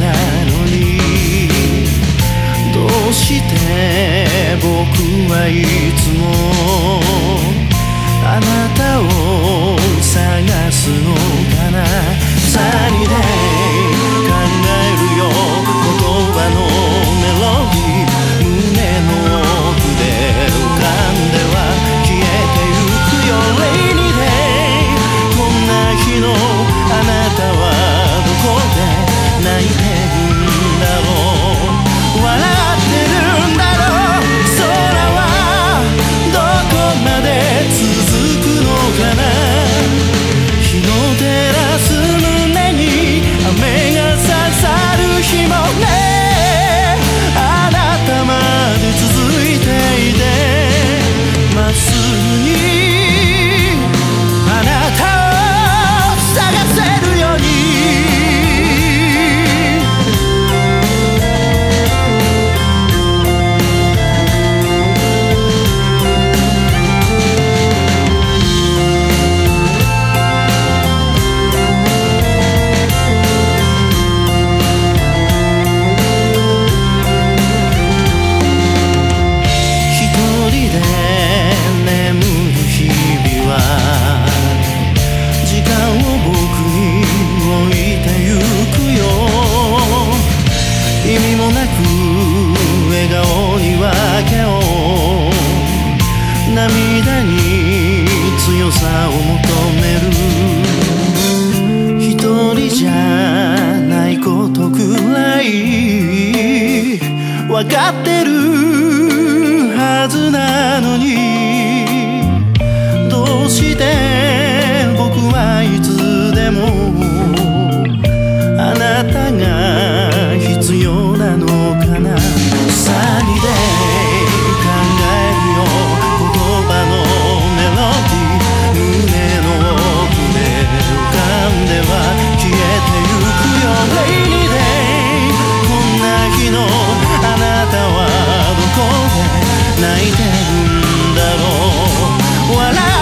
なのに。どうして僕はいつも置いてゆくよ。意味もなく笑顔に分けを涙に強さを求める。一人じゃないことくらい。分かってるはずなのに。どうして泣いてるんだろう。笑